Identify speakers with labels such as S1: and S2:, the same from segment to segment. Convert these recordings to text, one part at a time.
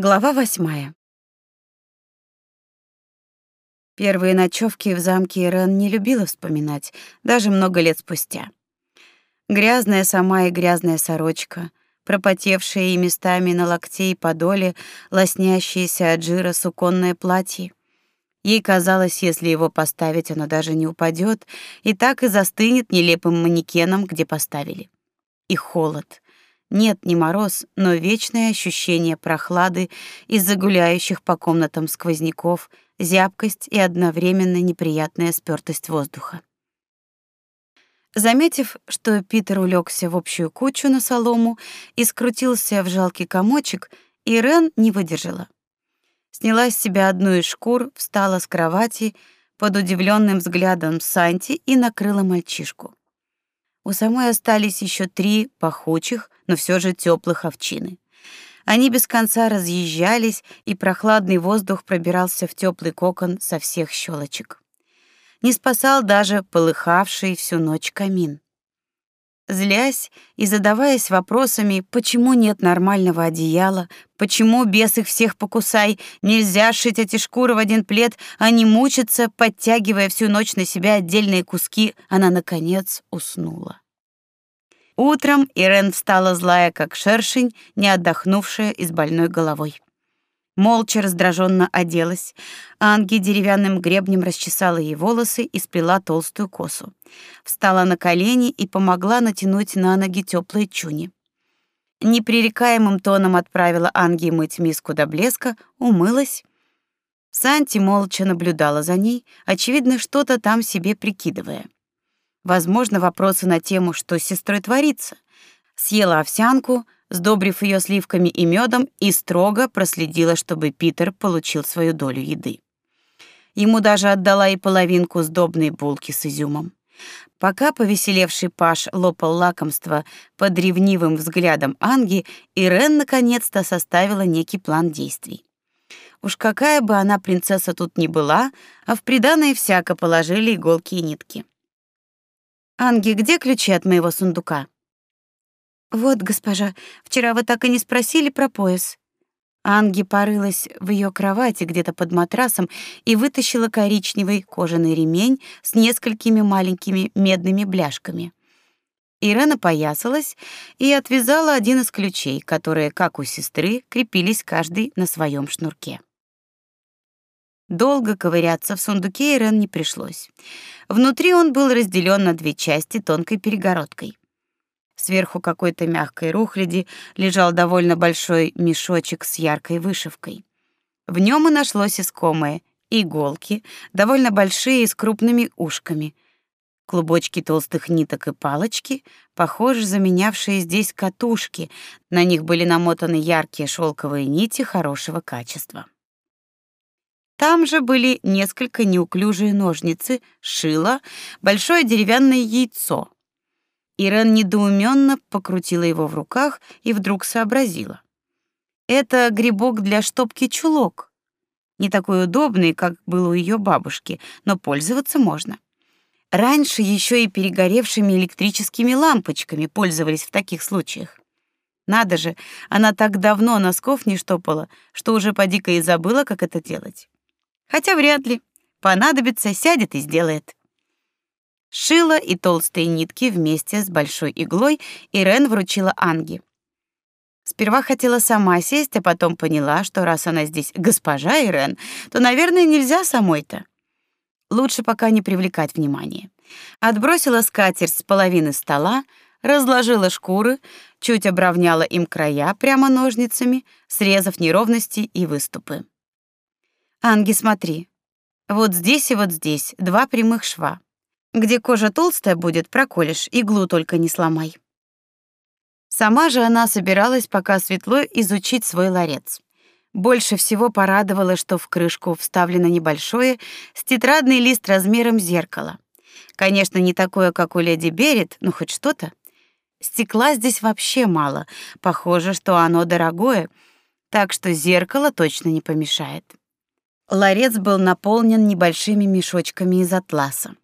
S1: Глава восьмая. Первые ночевки в замке Ирен не любила вспоминать, даже много лет спустя. Грязная сама и грязная сорочка, пропотевшие и местами на локте и подоле, лоснящееся от жира суконное платье. Ей казалось, если его поставить, оно даже не упадет, и так и застынет нелепым манекеном, где поставили. И холод — нет, не мороз, но вечное ощущение прохлады из-за гуляющих по комнатам сквозняков, зябкость и одновременно неприятная спёртость воздуха. Заметив, что Питер улегся в общую кучу на солому и скрутился в жалкий комочек, Ирен не выдержала. Сняла с себя одну из шкур, встала с кровати под удивленным взглядом Санти и накрыла мальчишку. У самой остались еще три пахучих, но все же теплых овчины. Они без конца разъезжались, и прохладный воздух пробирался в теплый кокон со всех щелочек. Не спасал даже полыхавший всю ночь камин. Злясь и задаваясь вопросами, почему нет нормального одеяла, почему без их всех покусай, нельзя шить эти шкуры в один плед, а не подтягивая всю ночь на себя отдельные куски, она наконец уснула. Утром Ирен встала злая, как шершень, не отдохнувшая и с больной головой. Молча раздраженно оделась. Анги деревянным гребнем расчесала ей волосы и сплела толстую косу. Встала на колени и помогла натянуть на ноги теплые чуни. Непререкаемым тоном отправила Анги мыть миску до блеска, умылась. Санти молча наблюдала за ней, очевидно, что-то там себе прикидывая. Возможно, вопросы на тему, что с сестрой творится. Съела овсянку, сдобрив ее сливками и медом, и строго проследила, чтобы Питер получил свою долю еды. Ему даже отдала и половинку сдобной булки с изюмом. Пока повеселевший Паш лопал лакомство под ревнивым взглядом Анги, Ирен наконец-то составила некий план действий. Уж какая бы она принцесса тут ни была, а в приданое всяко положили иголки и нитки. Анги, где ключи от моего сундука? Вот, госпожа, вчера вы так и не спросили про пояс. Анги порылась в ее кровати где-то под матрасом и вытащила коричневый кожаный ремень с несколькими маленькими медными бляшками. Ирена поясалась и отвязала один из ключей, которые, как у сестры, крепились каждый на своем шнурке. Долго ковыряться в сундуке Ирен не пришлось. Внутри он был разделен на две части тонкой перегородкой. Сверху какой-то мягкой рухляди лежал довольно большой мешочек с яркой вышивкой. В нем и нашлось искомое — иголки, довольно большие и с крупными ушками, клубочки толстых ниток и палочки, похоже, заменявшие здесь катушки, на них были намотаны яркие шелковые нити хорошего качества. Там же были несколько неуклюжие ножницы, шило, большое деревянное яйцо. Ирен недоуменно покрутила его в руках и вдруг сообразила. Это грибок для штопки чулок. Не такой удобный, как был у ее бабушки, но пользоваться можно. Раньше еще и перегоревшими электрическими лампочками пользовались в таких случаях. Надо же, она так давно носков не штопала, что уже поди-ка и забыла, как это делать. Хотя вряд ли. Понадобится, сядет и сделает. Шила и толстые нитки вместе с большой иглой Ирен вручила Анге. Сперва хотела сама сесть, а потом поняла, что раз она здесь госпожа Ирен, то, наверное, нельзя самой-то. Лучше пока не привлекать внимания. Отбросила скатерть с половины стола, разложила шкуры, чуть обровняла им края прямо ножницами, срезав неровности и выступы. Анги, смотри. Вот здесь и вот здесь два прямых шва. Где кожа толстая будет, проколешь, иглу только не сломай. Сама же она собиралась, пока светло, изучить свой ларец. Больше всего порадовало, что в крышку вставлено небольшое с тетрадный лист размером зеркало. Конечно, не такое, как у леди Берет, но хоть что-то. Стекла здесь вообще мало. Похоже, что оно дорогое, так что зеркало точно не помешает. Ларец был наполнен небольшими мешочками из атласа.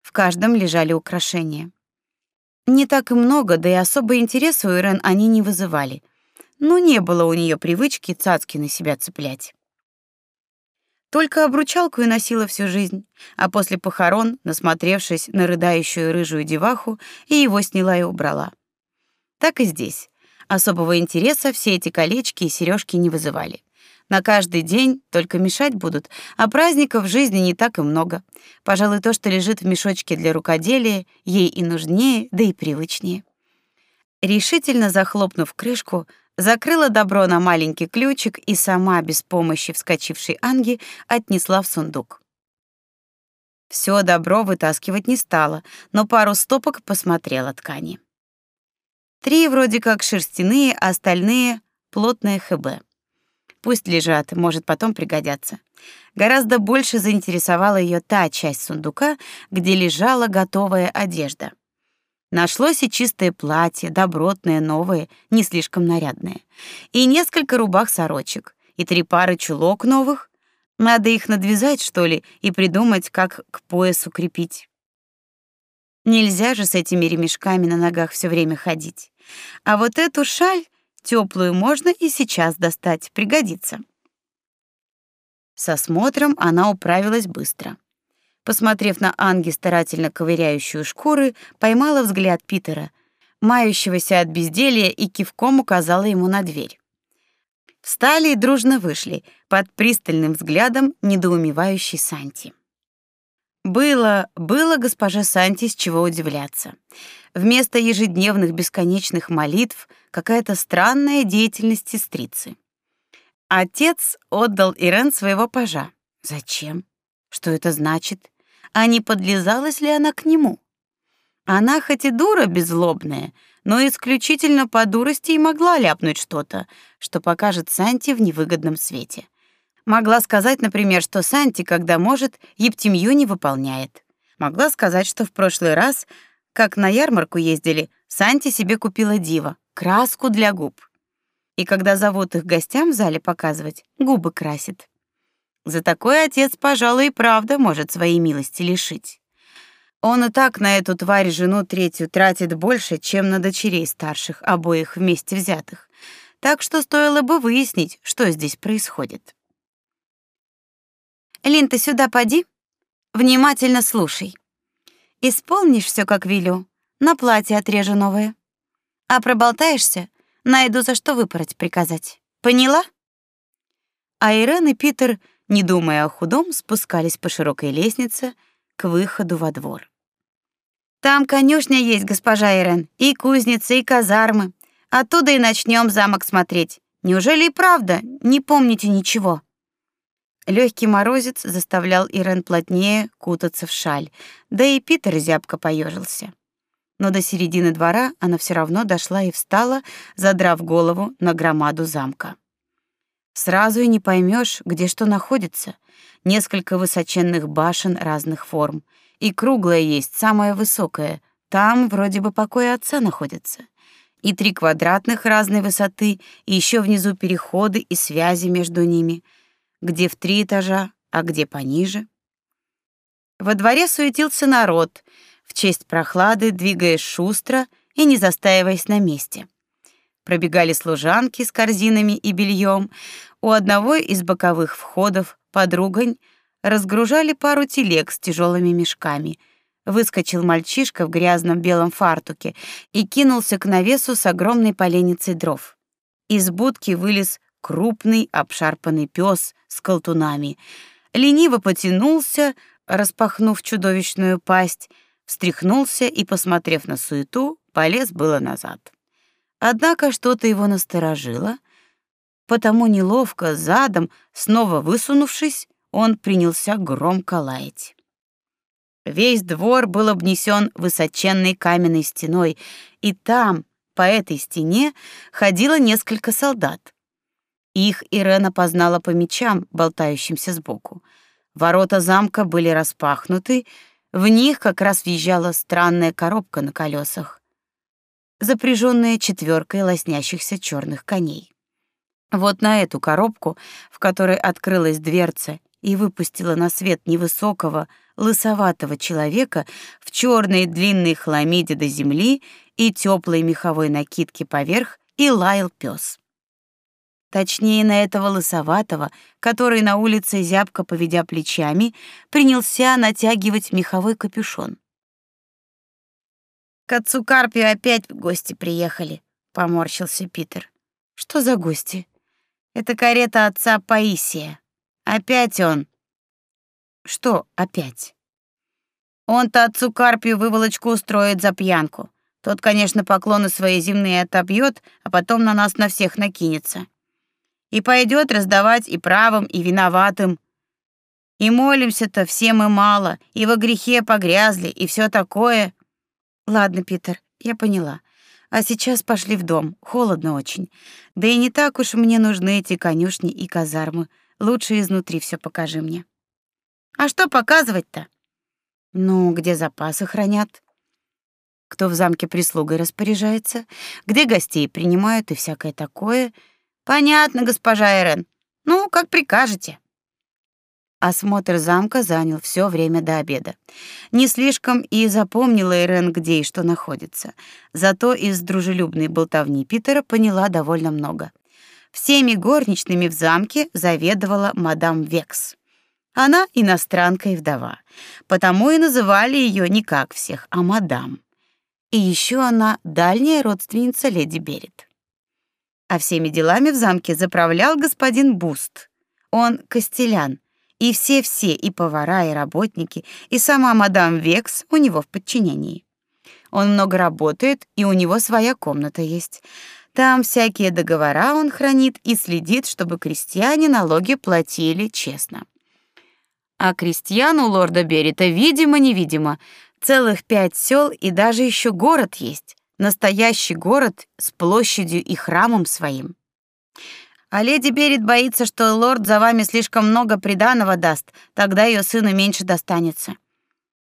S1: В каждом лежали украшения. Не так и много, да и особый интерес у Ирен они не вызывали. но не было у нее привычки цацки на себя цеплять. Только обручалку и носила всю жизнь, а после похорон, насмотревшись на рыдающую рыжую деваху, и его сняла и убрала. Так и здесь. Особого интереса все эти колечки и сережки не вызывали. На каждый день только мешать будут, а праздников в жизни не так и много. Пожалуй, то, что лежит в мешочке для рукоделия, ей и нужнее, да и привычнее. Решительно захлопнув крышку, закрыла добро на маленький ключик и сама, без помощи вскочившей Анги, отнесла в сундук. Все добро вытаскивать не стала, но пару стопок посмотрела ткани. Три вроде как шерстяные, остальные — плотные ХБ. Пусть лежат, может, потом пригодятся. Гораздо больше заинтересовала ее та часть сундука, где лежала готовая одежда — Нашлось и чистое платье, добротное, новое, не слишком нарядное, и несколько рубах-сорочек, и три пары чулок новых. Надо их надвязать, что ли, и придумать, как к поясу крепить. Нельзя же с этими ремешками на ногах все время ходить. А вот эту шаль теплую можно и сейчас достать, пригодится. Со смотром она управилась быстро. Посмотрев на Анги, старательно ковыряющую шкуры, поймала взгляд Питера, мающегося от безделья, и кивком указала ему на дверь. Встали и дружно вышли, под пристальным взглядом недоумевающей Санти. Было, было госпоже Санти с чего удивляться. Вместо ежедневных бесконечных молитв какая-то странная деятельность сестрицы. Отец отдал Ирен своего пажа. Зачем? Что это значит? а не подлизалась ли она к нему. Она хоть и дура беззлобная, но исключительно по дурости и могла ляпнуть что-то, что покажет Санти в невыгодном свете. Могла сказать, например, что Санти, когда может, ептимью не выполняет. Могла сказать, что в прошлый раз, как на ярмарку ездили, Санти себе купила дива, краску для губ. И когда зовут их гостям в зале показывать, губы красит. За такой отец, пожалуй, и правда может своей милости лишить. Он и так на эту тварь жену третью тратит больше, чем на дочерей старших, обоих вместе взятых. Так что стоило бы выяснить, что здесь происходит. Лин, ты сюда поди. Внимательно слушай. Исполнишь все, как велю. На платье отрежу новое. А проболтаешься, найду за что выпороть приказать. Поняла? А Ирен и Питер не думая о худом, спускались по широкой лестнице к выходу во двор. Там конюшня есть, госпожа Ирен, и кузница, и казармы. Оттуда и начнем замок смотреть. Неужели и правда не помните ничего? Легкий морозец заставлял Ирен плотнее кутаться в шаль, да и Питер зябко поежился. Но до середины двора она все равно дошла и встала, задрав голову на громаду замка. Сразу и не поймешь, где что находится. Несколько высоченных башен разных форм. И круглая есть, самая высокая. Там вроде бы покой отца находится. И три квадратных разной высоты, и еще внизу переходы и связи между ними. Где в три этажа, а где пониже. Во дворе суетился народ, в честь прохлады двигаясь шустро и не застаиваясь на месте. Пробегали служанки с корзинами и бельем, у одного из боковых входов подругань разгружали пару телег с тяжелыми мешками. Выскочил мальчишка в грязном белом фартуке и кинулся к навесу с огромной поленницей дров. Из будки вылез крупный обшарпанный пес с колтунами. Лениво потянулся, распахнув чудовищную пасть, встряхнулся и, посмотрев на суету, полез было назад. Однако что-то его насторожило, потому неловко задом, снова высунувшись, он принялся громко лаять. Весь двор был обнесен высоченной каменной стеной, и там, по этой стене, ходило несколько солдат. Их Ирена познала по мечам, болтающимся сбоку. Ворота замка были распахнуты, в них как раз въезжала странная коробка на колесах, запряженная четверкой лоснящихся черных коней. Вот на эту коробку, в которой открылась дверца и выпустила на свет невысокого, лысоватого человека в черной длинной хламиде до земли и теплой меховой накидке поверх, и лаял пес. Точнее на этого лысоватого, который на улице зябко поведя плечами, принялся натягивать меховой капюшон. К отцу Карпию опять гости приехали, поморщился Питер. Что за гости? Это карета отца Паисия. Опять он. Что опять? Он-то отцу Карпию выволочку устроит за пьянку. Тот, конечно, поклоны свои земные отобьет, а потом на нас на всех накинется. И пойдет раздавать и правым, и виноватым. И молимся-то все мы мало, и во грехе погрязли, и все такое. Ладно, Питер, я поняла. А сейчас пошли в дом. Холодно очень. Да и не так уж мне нужны эти конюшни и казармы. Лучше изнутри все покажи мне. А что показывать-то? Ну, где запасы хранят? Кто в замке прислугой распоряжается? Где гостей принимают и всякое такое? Понятно, госпожа Эрен. Ну, как прикажете. Осмотр замка занял все время до обеда. Не слишком и запомнила Ирен, где и что находится. Зато из дружелюбной болтовни Питера поняла довольно много. Всеми горничными в замке заведовала мадам Векс. Она иностранка и вдова, потому и называли ее не как всех, а мадам. И еще она дальняя родственница леди Берет. А всеми делами в замке заправлял господин Буст. Он костелян, и все-все, и повара, и работники, и сама мадам Векс у него в подчинении. Он много работает, и у него своя комната есть. Там всякие договора он хранит и следит, чтобы крестьяне налоги платили честно. А крестьян у лорда Берита видимо-невидимо. Целых пять сел и даже еще город есть. Настоящий город с площадью и храмом своим. А леди Берит боится, что лорд за вами слишком много приданого даст, тогда ее сыну меньше достанется.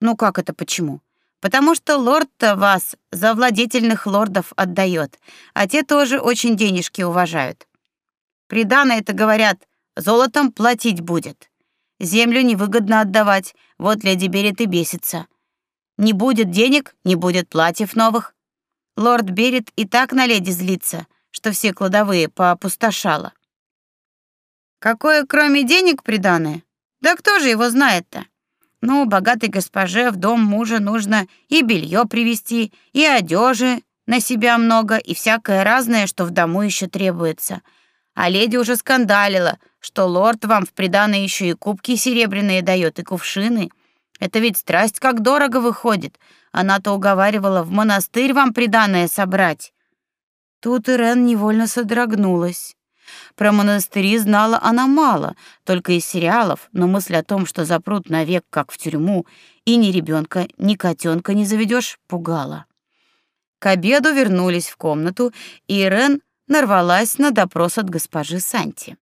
S1: Ну как это почему? Потому что лорд-то вас за владетельных лордов отдает, а те тоже очень денежки уважают. Приданое это говорят, золотом платить будет. Землю невыгодно отдавать, вот леди Берет и бесится. Не будет денег, не будет платьев новых. Лорд Берет и так на леди злится, что все кладовые поопустошало. Какое кроме денег приданое? Да кто же его знает-то? Ну, богатой госпоже в дом мужа нужно и белье привезти, и одежи на себя много, и всякое разное, что в дому еще требуется — а леди уже скандалила, что лорд вам в приданое еще и кубки серебряные дает и кувшины. Это ведь страсть как дорого выходит. Она-то уговаривала в монастырь вам приданое собрать. Тут Ирен невольно содрогнулась. Про монастыри знала она мало, только из сериалов, но мысль о том, что запрут навек, как в тюрьму, и ни ребенка, ни котенка не заведешь, пугала. К обеду вернулись в комнату, и Ирен нарвалась на допрос от госпожи Санти.